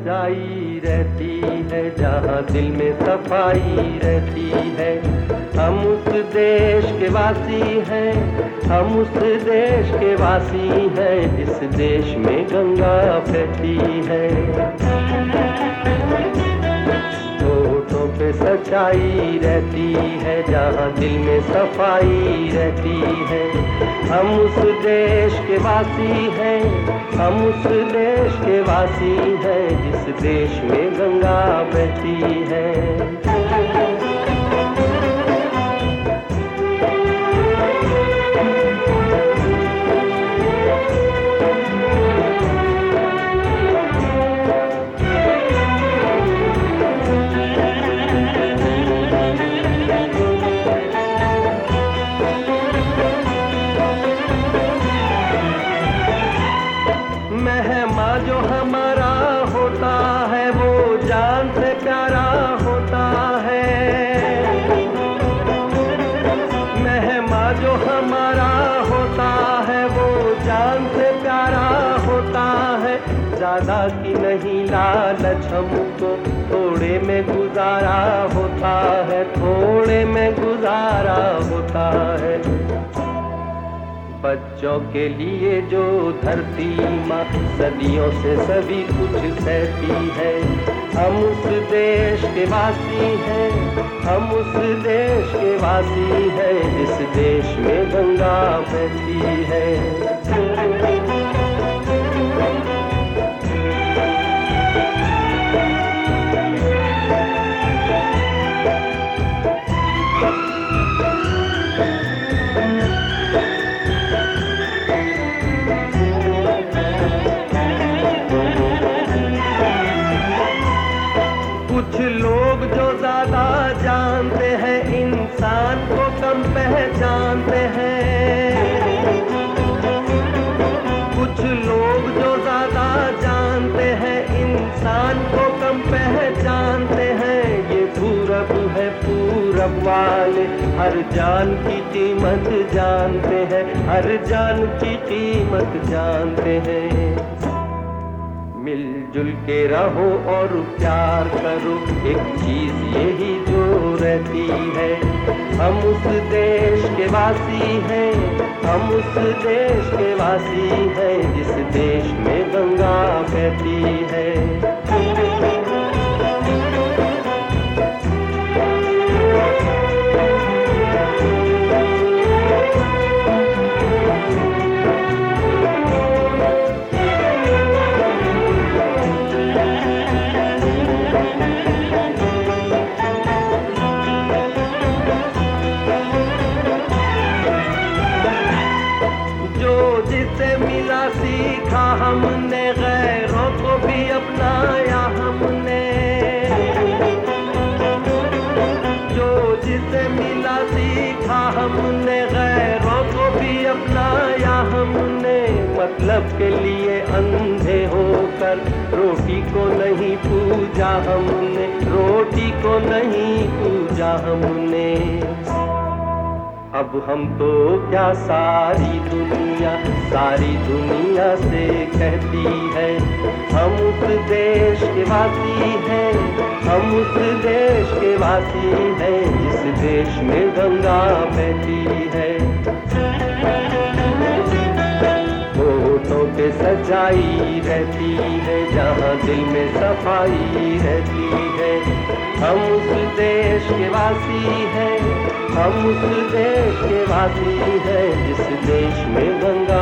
सच्चाई रहती है, जहाँ दिल में सफ़ाई रहती है। हम उस देश के वासी हैं, हम उस देश के वासी हैं इस देश में गंगा बहती है। सच्चाई रहती है, जहाँ दिल में सफ़ाई रहती है। हम उस देश के वासी हैं, हम उस देश के वासी हैं, जिस देश में गंगा बहती है। ज़्यादा की नहीं, लालच हमको थोड़े में गुजारा होता है, थोड़े में गुजारा होता है। बच्चों के लिए जो धरती माँ, सदियों से सभी कुछ सहती है। हम उस देश के वासी हैं, हम उस देश के वासी हैं, जिस देश में गंगा बहती है। कुछ लोग जो ज़्यादा जानते हैं, इंसान को कम पहचानते हैं। कुछ लोग जो ज़्यादा जानते हैं, इंसान को कम पहचानते हैं। ये पूरब है, पूरब वाले, हर जान की कीमत जानते हैं, हर जान की कीमत जानते हैं। मिलजुल के रहो और प्यार करो। एक चीज़ यही जो रहती है, हम उस देश के वासी हैं, हम उस देश के वासी हैं, जिस देश में गंगा बहती है। जिसे मिला सीखा हमने, गैरों को भी अपनाया हमने। जो जिसे मिला सीखा हमने, गैरों को भी अपनाया हमने। मतलब के लिए अंधे होकर रोटी को नहीं पूजा हमने, रोटी को नहीं पूजा हमने। अब हम तो क्या सारी दुनिया सारी दुनिया से कहती है। हम उस देश के वासी हैं, हम उस देश के वासी हैं, जिस देश में गंगा बहती है। पे सच्चाई रहती है, जहाँ दिल में सफ़ाई रहती है। हम उस देश के वासी हैं हम उस देश के वासी हैं जिस देश में गंगा